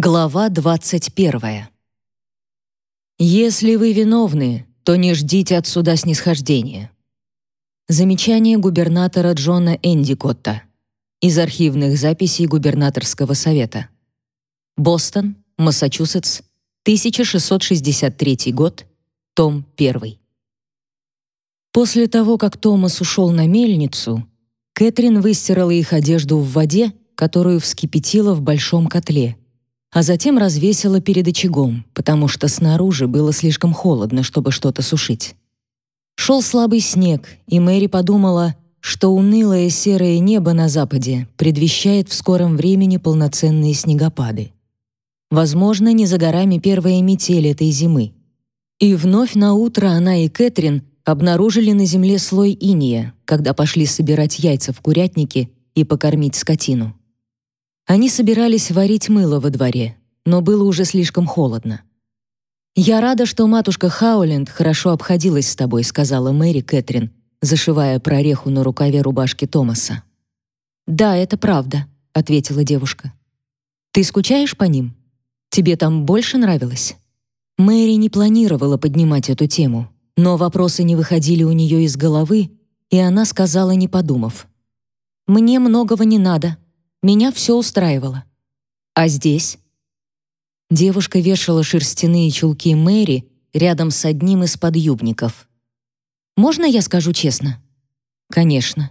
Глава 21. Если вы виновны, то не ждите от суда снисхождения. Замечание губернатора Джона Эндикотта из архивных записей губернаторского совета. Бостон, Массачусетс, 1663 год, том 1. После того, как Томас ушел на мельницу, Кэтрин выстирала их одежду в воде, которую вскипятила в большом котле — а затем развесила перед очагом, потому что снаружи было слишком холодно, чтобы что-то сушить. Шел слабый снег, и Мэри подумала, что унылое серое небо на западе предвещает в скором времени полноценные снегопады. Возможно, не за горами первая метель этой зимы. И вновь на утро она и Кэтрин обнаружили на земле слой иния, когда пошли собирать яйца в курятнике и покормить скотину. Они собирались варить мыло во дворе, но было уже слишком холодно. «Я рада, что матушка Хауленд хорошо обходилась с тобой», сказала Мэри Кэтрин, зашивая прореху на рукаве рубашки Томаса. «Да, это правда», — ответила девушка. «Ты скучаешь по ним? Тебе там больше нравилось?» Мэри не планировала поднимать эту тему, но вопросы не выходили у нее из головы, и она сказала, не подумав. «Мне многого не надо. Меня все устраивало. А здесь? Девушка вешала шерстяные чулки Мэри рядом с одним из подъюбников. Можно я скажу честно? Конечно.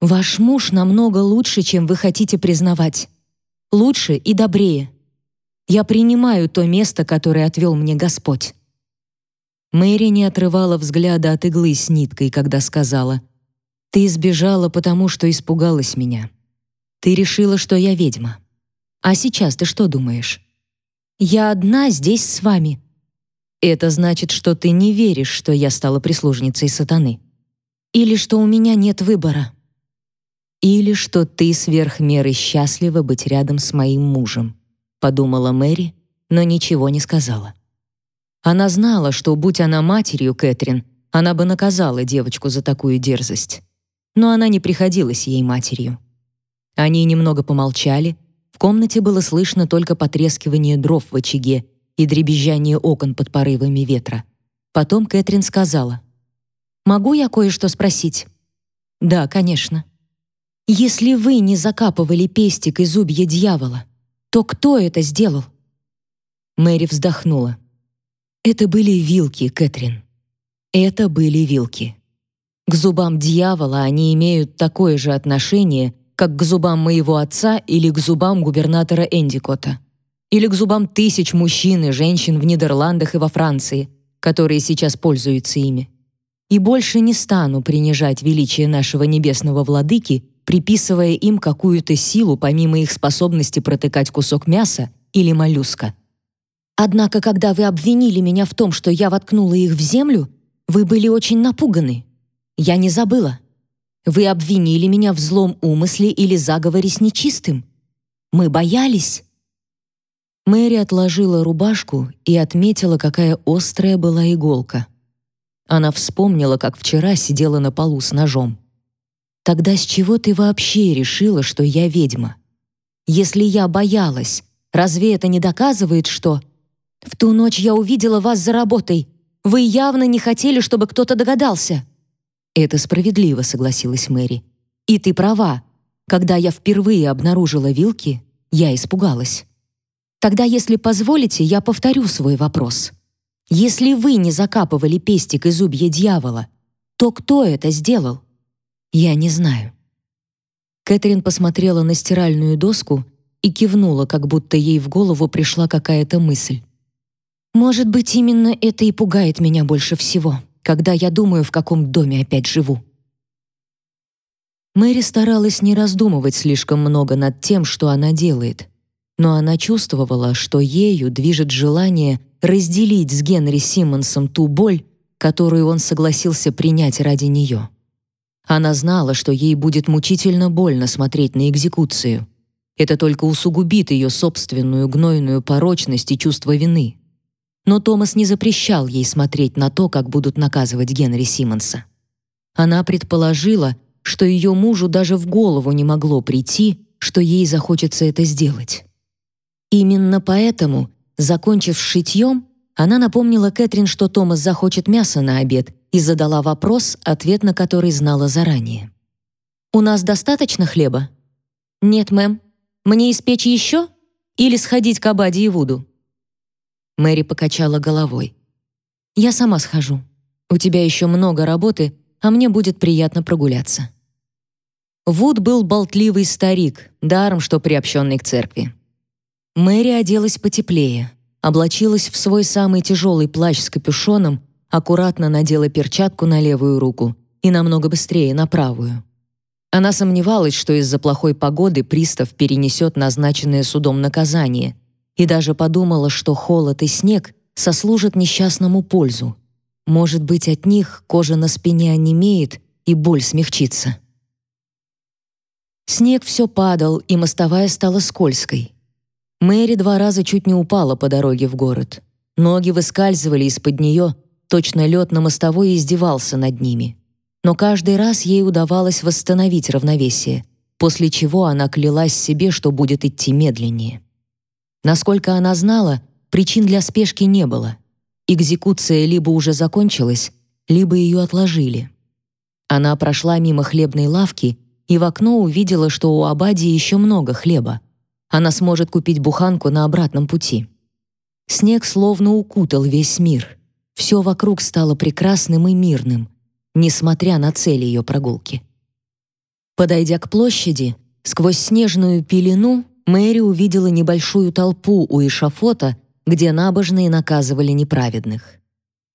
Ваш муж намного лучше, чем вы хотите признавать. Лучше и добрее. Я принимаю то место, которое отвел мне Господь. Мэри не отрывала взгляда от иглы с ниткой, когда сказала: "Ты избежала, потому что испугалась меня. Ты решила, что я ведьма. А сейчас ты что думаешь? Я одна здесь с вами. Это значит, что ты не веришь, что я стала прислужницей сатаны. Или что у меня нет выбора. Или что ты сверх меры счастлива быть рядом с моим мужем, подумала Мэри, но ничего не сказала. Она знала, что будь она матерью Кэтрин, она бы наказала девочку за такую дерзость. Но она не приходилась ей матерью. Они немного помолчали. В комнате было слышно только потрескивание дров в очаге и дребезжание окон под порывами ветра. Потом Кэтрин сказала: "Могу я кое-что спросить?" "Да, конечно. Если вы не закапывали пестик из зубья дьявола, то кто это сделал?" Мэри вздохнула. "Это были вилки, Кэтрин. Это были вилки. К зубам дьявола они имеют такое же отношение, как к зубам моего отца или к зубам губернатора Эндикота, или к зубам тысяч мужчин и женщин в Нидерландах и во Франции, которые сейчас пользуются ими. И больше не стану принижать величие нашего небесного владыки, приписывая им какую-то силу помимо их способности протыкать кусок мяса или моллюска. Однако, когда вы обвинили меня в том, что я воткнула их в землю, вы были очень напуганы. Я не забыла. Вы обвинили меня в злом умысле или заговоре с нечистым. Мы боялись». Мэри отложила рубашку и отметила, какая острая была иголка. Она вспомнила, как вчера сидела на полу с ножом. «Тогда с чего ты вообще решила, что я ведьма? Если я боялась, разве это не доказывает, что...» «В ту ночь я увидела вас за работой. Вы явно не хотели, чтобы кто-то догадался». «Это справедливо», — согласилась Мэри. «И ты права. Когда я впервые обнаружила вилки, я испугалась. Тогда, если позволите, я повторю свой вопрос. Если вы не закапывали пестик из зубья дьявола, то кто это сделал? Я не знаю». Кэтрин посмотрела на стиральную доску и кивнула, как будто ей в голову пришла какая-то мысль. «Может быть, именно это и пугает меня больше всего», когда я думаю, в каком доме опять живу. Мэри старалась не раздумывать слишком много над тем, что она делает, но она чувствовала, что ею движет желание разделить с Генри Симмонсом ту боль, которую он согласился принять ради нее. Она знала, что ей будет мучительно больно смотреть на экзекуцию. Это только усугубит ее собственную гнойную порочность и чувство вины но Томас не запрещал ей смотреть на то, как будут наказывать Генри Симмонса. Она предположила, что ее мужу даже в голову не могло прийти, что ей захочется это сделать. Именно поэтому, закончив шитьем, она напомнила Кэтрин, что Томас захочет мяса на обед, и задала вопрос, ответ на который знала заранее. «У нас достаточно хлеба?» «Нет, мэм. Мне испечь еще? Или сходить к Абаде и Вуду?» Мэри покачала головой. «Я сама схожу. У тебя еще много работы, а мне будет приятно прогуляться». Вуд был болтливый старик, даром что приобщенный к церкви. Мэри оделась потеплее, облачилась в свой самый тяжелый плащ с капюшоном, аккуратно надела перчатку на левую руку и намного быстрее на правую. Она сомневалась, что из-за плохой погоды пристав перенесет назначенное судом наказание, и даже подумала, что холод и снег сослужат несчастному пользу. Может быть, от них кожа на спине онемеет и боль смягчится. Снег все падал, и мостовая стала скользкой. Мэри два раза чуть не упала по дороге в город. Ноги выскальзывали из-под нее, точно лед на мостовой издевался над ними. Но каждый раз ей удавалось восстановить равновесие, после чего она клялась себе, что будет идти медленнее. Насколько она знала, причин для спешки не было. Экзекуция либо уже закончилась, либо ее отложили. Она прошла мимо хлебной лавки и в окно увидела, что у Абади еще много хлеба. Она сможет купить буханку на обратном пути. Снег словно укутал весь мир. Все вокруг стало прекрасным и мирным, несмотря на цель ее прогулки. Подойдя к площади, сквозь снежную пелену Мэри увидела небольшую толпу у эшафота, где набожные наказывали неправедных.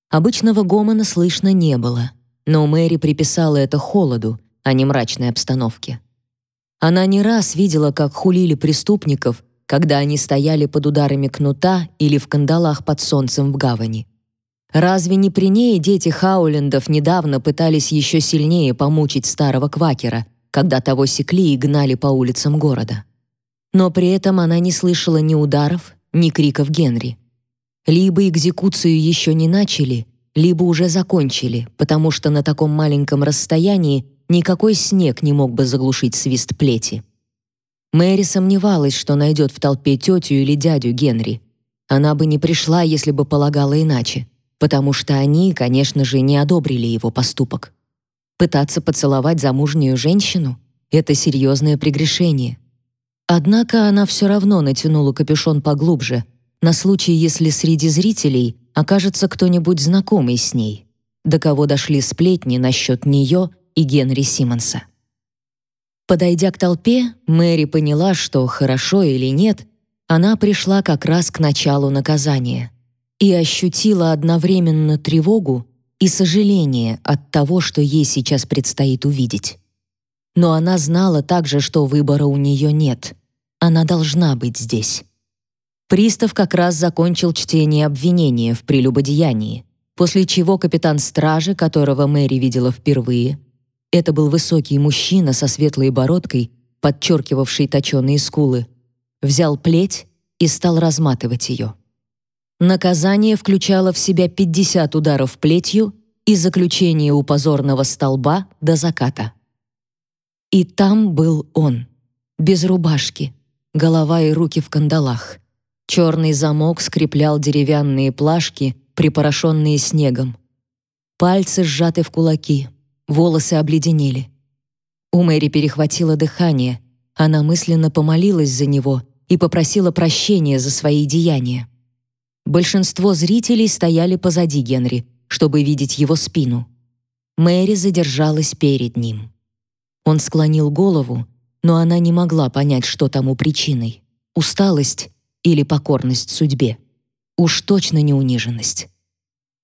Обычного гомона слышно не было, но Мэри приписала это холоду, а не мрачной обстановке. Она не раз видела, как хулили преступников, когда они стояли под ударами кнута или в кандалах под солнцем в гавани. Разве не при ней дети Хаулендов недавно пытались еще сильнее помучить старого квакера, когда того секли и гнали по улицам города? Но при этом она не слышала ни ударов, ни криков Генри. Либо экзекуцию еще не начали, либо уже закончили, потому что на таком маленьком расстоянии Никакой снег не мог бы заглушить свист плети. Мэри сомневалась, что найдет в толпе тетю или дядю Генри. Она бы не пришла, если бы полагала иначе, потому что они, конечно же, не одобрили его поступок. Пытаться поцеловать замужнюю женщину — это серьезное прегрешение. Однако она все равно натянула капюшон поглубже, на случай, если среди зрителей окажется кто-нибудь знакомый с ней, до кого дошли сплетни насчет нее и Генри Симмонса. Подойдя к толпе, Мэри поняла, что хорошо или нет, она пришла как раз к началу наказания и ощутила одновременно тревогу и сожаление от того, что ей сейчас предстоит увидеть. Но она знала также, что выбора у нее нет. Она должна быть здесь. Пристав как раз закончил чтение обвинения в прелюбодеянии, после чего капитан стражи, которого Мэри видела впервые, это был высокий мужчина со светлой бородкой, подчеркивавший точеные скулы. Взял плеть и стал разматывать ее. Наказание включало в себя 50 ударов плетью и заключение у позорного столба до заката. И там был он, без рубашки, голова и руки в кандалах. Черный замок скреплял деревянные плашки, припорошенные снегом. Пальцы сжаты в кулаки — волосы обледенели. У Мэри перехватило дыхание. Она мысленно помолилась за него и попросила прощения за свои деяния. Большинство зрителей стояли позади Генри, чтобы видеть его спину. Мэри задержалась перед ним. Он склонил голову, но она не могла понять, что тому причиной — усталость или покорность судьбе. Уж точно не униженность.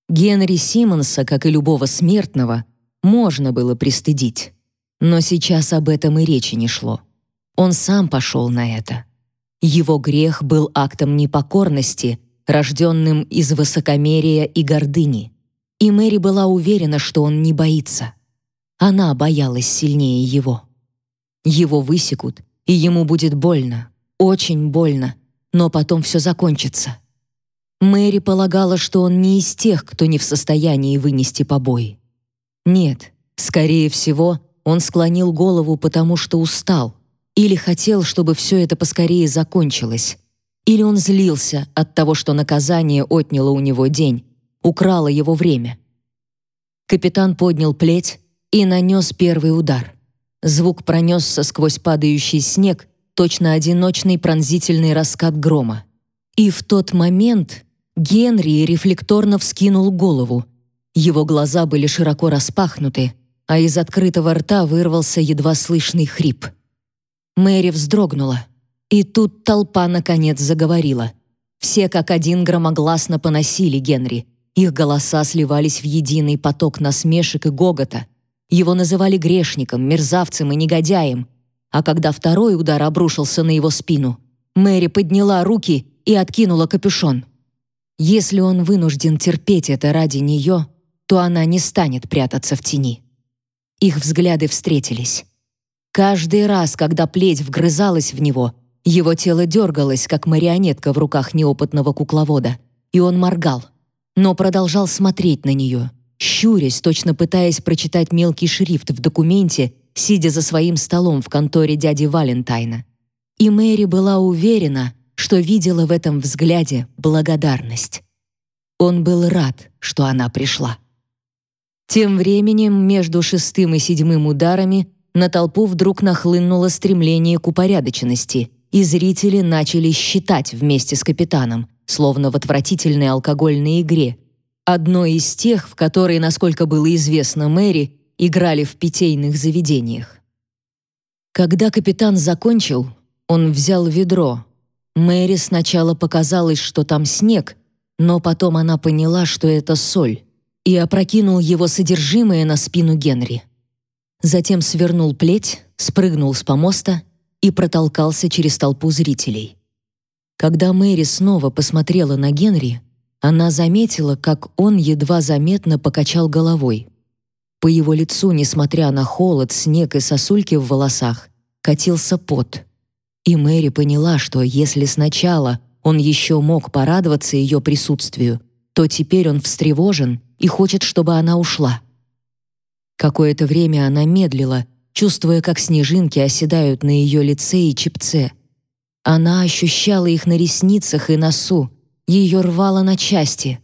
Генри Симмонса, как и любого смертного, можно было пристыдить. Но сейчас об этом и речи не шло. Он сам пошел на это. Его грех был актом непокорности, рожденным из высокомерия и гордыни. И Мэри была уверена, что он не боится. Она боялась сильнее его. Его высекут, и ему будет больно, очень больно, но потом все закончится. Мэри полагала, что он не из тех, кто не в состоянии вынести побои. Нет, скорее всего, он склонил голову потому, что устал или хотел, чтобы все это поскорее закончилось. Или он злился от того, что наказание отняло у него день, украло его время? Капитан поднял плеть и нанес первый удар. Звук пронесся сквозь падающий снег, точно одиночный пронзительный раскат грома. И в тот момент Генри рефлекторно вскинул голову. Его глаза были широко распахнуты, а из открытого рта вырвался едва слышный хрип. Мэри вздрогнула. И тут толпа наконец заговорила. Все как один громогласно поносили Генри. Их голоса сливались в единый поток насмешек и гогота. Его называли грешником, мерзавцем и негодяем. А когда второй удар обрушился на его спину, Мэри подняла руки и откинула капюшон. Если он вынужден терпеть это ради нее, то она не станет прятаться в тени. Их взгляды встретились. Каждый раз, когда плеть вгрызалась в него, его тело дергалось, как марионетка в руках неопытного кукловода, и он моргал, но продолжал смотреть на нее, щурясь, точно пытаясь прочитать мелкий шрифт в документе, сидя за своим столом в конторе дяди Валентайна. И Мэри была уверена, что видела в этом взгляде благодарность. Он был рад, что она пришла. Тем временем между шестым и седьмым ударами на толпу вдруг нахлынуло стремление к упорядоченности, и зрители начали считать вместе с капитаном, словно в отвратительной алкогольной игре, одной из тех, в которой, насколько было известно Мэри, играли в питейных заведениях. Когда капитан закончил, он взял ведро. Мэри сначала показалось, что там снег, но потом она поняла, что это соль, и опрокинул его содержимое на спину Генри. Затем свернул плеть, спрыгнул с помоста и протолкался через толпу зрителей. Когда Мэри снова посмотрела на Генри, она заметила, как он едва заметно покачал головой. По его лицу, несмотря на холод, снег и сосульки в волосах, катился пот. И Мэри поняла, что если сначала он еще мог порадоваться ее присутствию, то теперь он встревожен и хочет, чтобы она ушла. Какое-то время она медлила, чувствуя, как снежинки оседают на ее лице и чепце. Она ощущала их на ресницах и носу, ее рвало на части.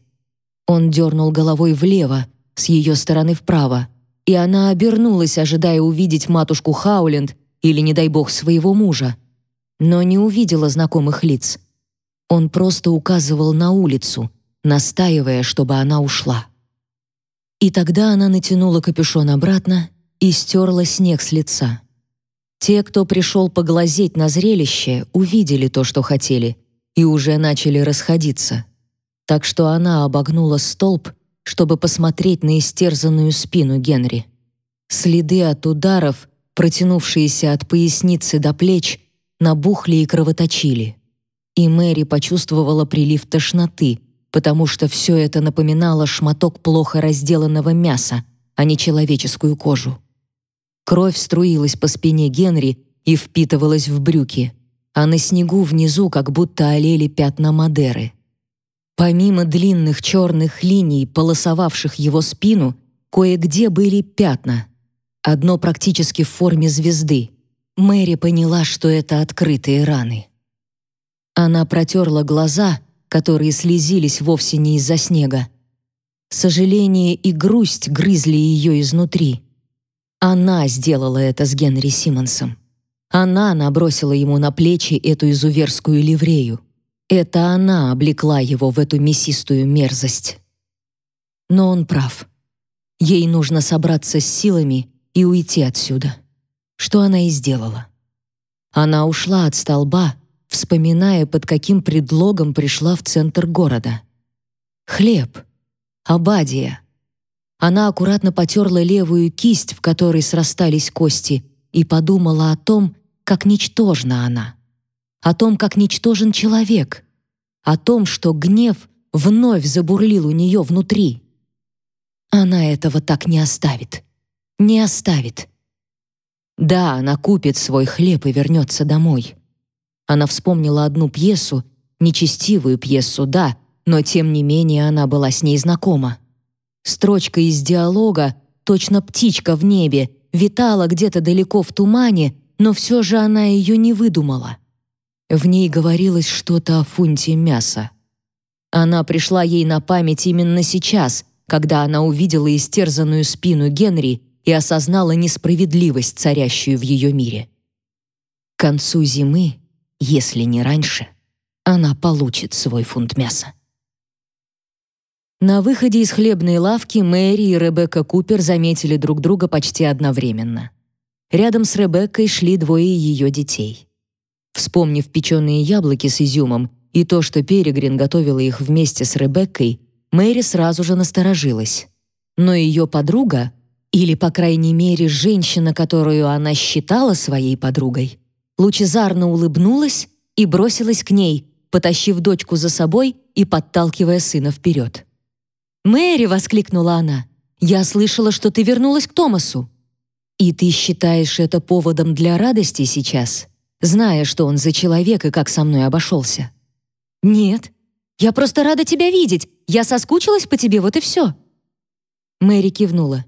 Он дернул головой влево, с ее стороны вправо, и она обернулась, ожидая увидеть матушку Хауленд или, не дай бог, своего мужа. Но не увидела знакомых лиц. Он просто указывал на улицу, настаивая, чтобы она ушла. И тогда она натянула капюшон обратно и стерла снег с лица. Те, кто пришел поглазеть на зрелище, увидели то, что хотели, и уже начали расходиться. Так что она обогнула столб, чтобы посмотреть на истерзанную спину Генри. Следы от ударов, протянувшиеся от поясницы до плеч, набухли и кровоточили. И Мэри почувствовала прилив тошноты, потому что все это напоминало шматок плохо разделанного мяса, а не человеческую кожу. Кровь струилась по спине Генри и впитывалась в брюки, а на снегу внизу как будто олели пятна Мадеры. Помимо длинных черных линий, полосовавших его спину, кое-где были пятна. Одно практически в форме звезды. Мэри поняла, что это открытые раны. Она протерла глаза, которые слезились вовсе не из-за снега. Сожаление и грусть грызли ее изнутри. Она сделала это с Генри Симмонсом. Она набросила ему на плечи эту изуверскую ливрею. Это она облекла его в эту мясистую мерзость. Но он прав. Ей нужно собраться с силами и уйти отсюда. Что она и сделала. Она ушла от столба, вспоминая, под каким предлогом пришла в центр города. Хлеб. Абадия. Она аккуратно потерла левую кисть, в которой срастались кости, и подумала о том, как ничтожна она, о том, как ничтожен человек, о том, что гнев вновь забурлил у нее внутри. Она этого так не оставит. Не оставит. Да, она купит свой хлеб и вернется домой. Она вспомнила одну пьесу, нечестивую пьесу, да, но тем не менее она была с ней знакома. Строчка из диалога, точно птичка в небе, витала где-то далеко в тумане, но все же она ее не выдумала. В ней говорилось что-то о фунте мяса. Она пришла ей на память именно сейчас, когда она увидела истерзанную спину Генри и осознала несправедливость, царящую в ее мире. К концу зимы, если не раньше, она получит свой фунт мяса. На выходе из хлебной лавки Мэри и Ребекка Купер заметили друг друга почти одновременно. Рядом с Ребеккой шли двое ее детей. Вспомнив печеные яблоки с изюмом и то, что Перегрин готовила их вместе с Ребеккой, Мэри сразу же насторожилась. Но ее подруга, или, по крайней мере, женщина, которую она считала своей подругой, лучезарно улыбнулась и бросилась к ней, потащив дочку за собой и подталкивая сына вперед. «Мэри!» — воскликнула она. «Я слышала, что ты вернулась к Томасу». «И ты считаешь это поводом для радости сейчас?» зная, что он за человек и как со мной обошелся. «Нет, я просто рада тебя видеть. Я соскучилась по тебе, вот и все». Мэри кивнула.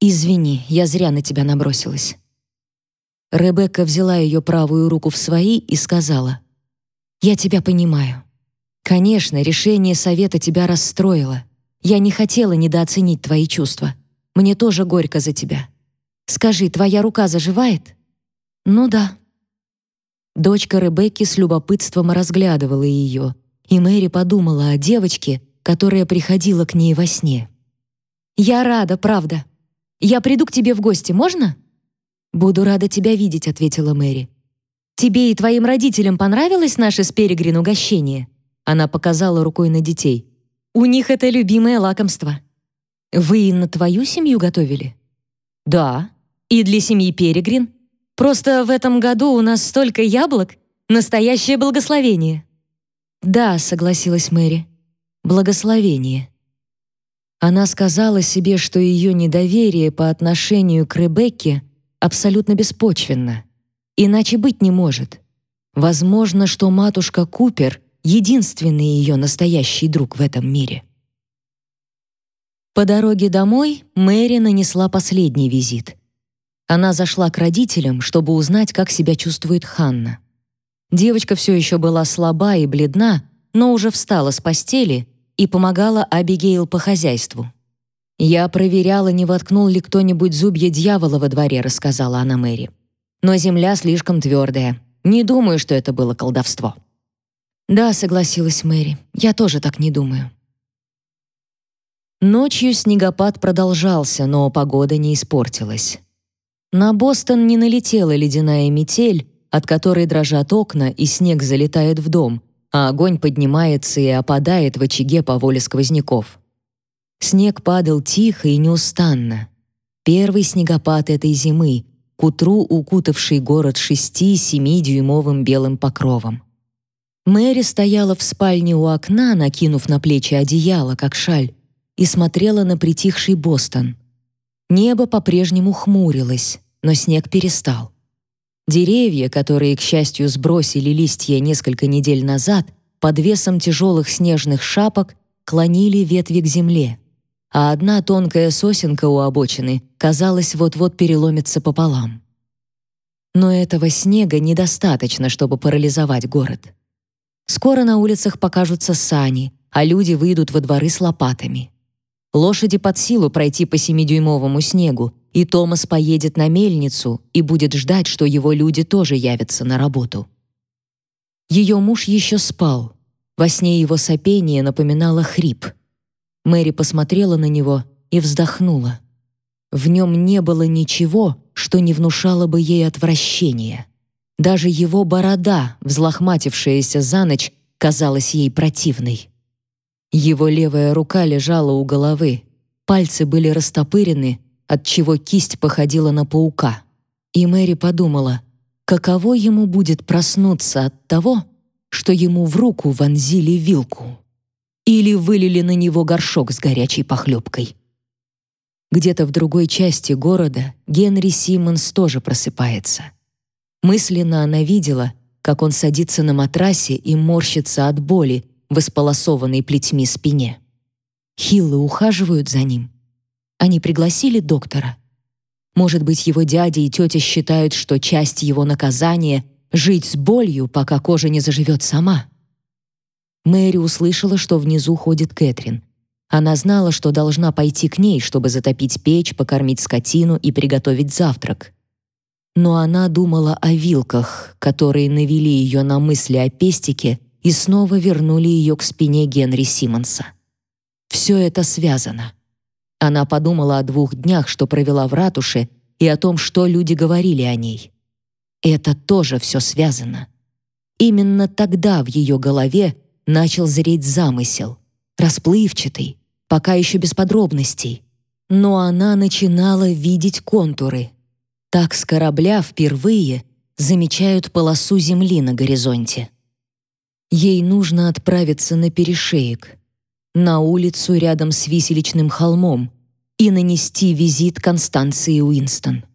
«Извини, я зря на тебя набросилась». Ребекка взяла ее правую руку в свои и сказала, «Я тебя понимаю. Конечно, решение совета тебя расстроило. Я не хотела недооценить твои чувства. Мне тоже горько за тебя. Скажи, твоя рука заживает?» «Ну да», Дочка Ребекки с любопытством разглядывала ее, и Мэри подумала о девочке, которая приходила к ней во сне. «Я рада, правда. Я приду к тебе в гости, можно?» «Буду рада тебя видеть», — ответила Мэри. «Тебе и твоим родителям понравилось наше с Перегрин угощение?» Она показала рукой на детей. «У них это любимое лакомство». «Вы и на твою семью готовили?» «Да. И для семьи Перегрин, Просто в этом году у нас столько яблок, настоящее благословение». «Да», — согласилась Мэри, — «благословение». Она сказала себе, что ее недоверие по отношению к Ребекке абсолютно беспочвенно. Иначе быть не может. Возможно, что матушка Купер — единственный ее настоящий друг в этом мире. По дороге домой Мэри нанесла последний визит — она зашла к родителям, чтобы узнать, как себя чувствует Ханна. Девочка все еще была слаба и бледна, но уже встала с постели и помогала Абигейл по хозяйству. «Я проверяла, не воткнул ли кто-нибудь зубья дьявола во дворе», — рассказала она Мэри. «Но земля слишком твердая. Не думаю, что это было колдовство». «Да», — согласилась Мэри, — «я тоже так не думаю». Ночью снегопад продолжался, но погода не испортилась. На Бостон не налетела ледяная метель, от которой дрожат окна и снег залетает в дом, а огонь поднимается и опадает в очаге по воле сквозняков. Снег падал тихо и неустанно. Первый снегопад этой зимы, к утру укутавший город шести-семидюймовым белым покровом. Мэри стояла в спальне у окна, накинув на плечи одеяло, как шаль, и смотрела на притихший Бостон. Небо по-прежнему хмурилось но снег перестал. Деревья, которые, к счастью, сбросили листья несколько недель назад, под весом тяжелых снежных шапок клонили ветви к земле, а одна тонкая сосенка у обочины, казалось, вот-вот переломится пополам. Но этого снега недостаточно, чтобы парализовать город. Скоро на улицах покажутся сани, а люди выйдут во дворы с лопатами. Лошади под силу пройти по семидюймовому снегу, и Томас поедет на мельницу и будет ждать, что его люди тоже явятся на работу. Ее муж еще спал. Во сне его сопение напоминало хрип. Мэри посмотрела на него и вздохнула. В нем не было ничего, что не внушало бы ей отвращения. Даже его борода, взлохматившаяся за ночь, казалась ей противной. Его левая рука лежала у головы, пальцы были растопырены, отчего кисть походила на паука. И Мэри подумала, каково ему будет проснуться от того, что ему в руку вонзили вилку или вылили на него горшок с горячей похлебкой. Где-то в другой части города Генри Симмонс тоже просыпается. Мысленно она видела, как он садится на матрасе и морщится от боли в исполосованной плетьми спине. Хиллы ухаживают за ним — они пригласили доктора. Может быть, его дядя и тетя считают, что часть его наказания жить с болью, пока кожа не заживет сама. Мэри услышала, что внизу ходит Кэтрин. Она знала, что должна пойти к ней, чтобы затопить печь, покормить скотину и приготовить завтрак. Но она думала о вилках, которые навели ее на мысли о пестике и снова вернули ее к спине Генри Симмонса. Все это связано. Она подумала о двух днях, что провела в ратуше, и о том, что люди говорили о ней. Это тоже все связано. Именно тогда в ее голове начал зреть замысел, расплывчатый, пока еще без подробностей. Но она начинала видеть контуры. Так с корабля впервые замечают полосу земли на горизонте. Ей нужно отправиться на перешеек, на улицу рядом с виселичным холмом и нанести визит Констанции Уинстон.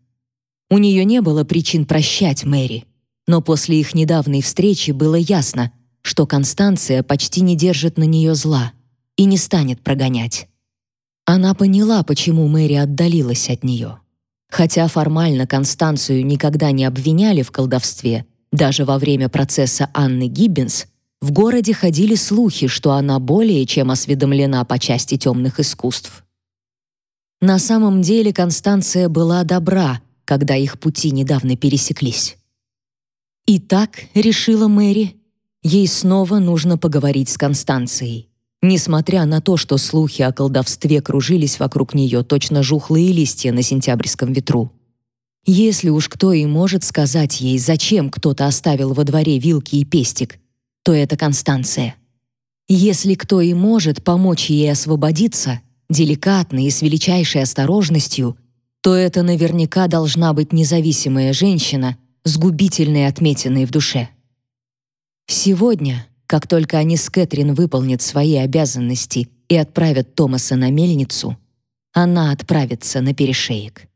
У нее не было причин прощать Мэри, но после их недавней встречи было ясно, что Констанция почти не держит на нее зла и не станет прогонять. Она поняла, почему Мэри отдалилась от нее. Хотя формально Констанцию никогда не обвиняли в колдовстве, даже во время процесса Анны Гиббинс в городе ходили слухи, что она более чем осведомлена по части темных искусств. На самом деле Констанция была добра, когда их пути недавно пересеклись. «Итак», — решила Мэри, — ей снова нужно поговорить с Констанцией. Несмотря на то, что слухи о колдовстве кружились вокруг нее точно жухлые листья на сентябрьском ветру. Если уж кто и может сказать ей, зачем кто-то оставил во дворе вилки и пестик, то это Констанция. Если кто и может помочь ей освободиться, деликатно и с величайшей осторожностью, то это наверняка должна быть независимая женщина с губительной отметиной в душе. Сегодня, как только они с Кэтрин выполнят свои обязанности и отправят Томаса на мельницу, она отправится на перешеек.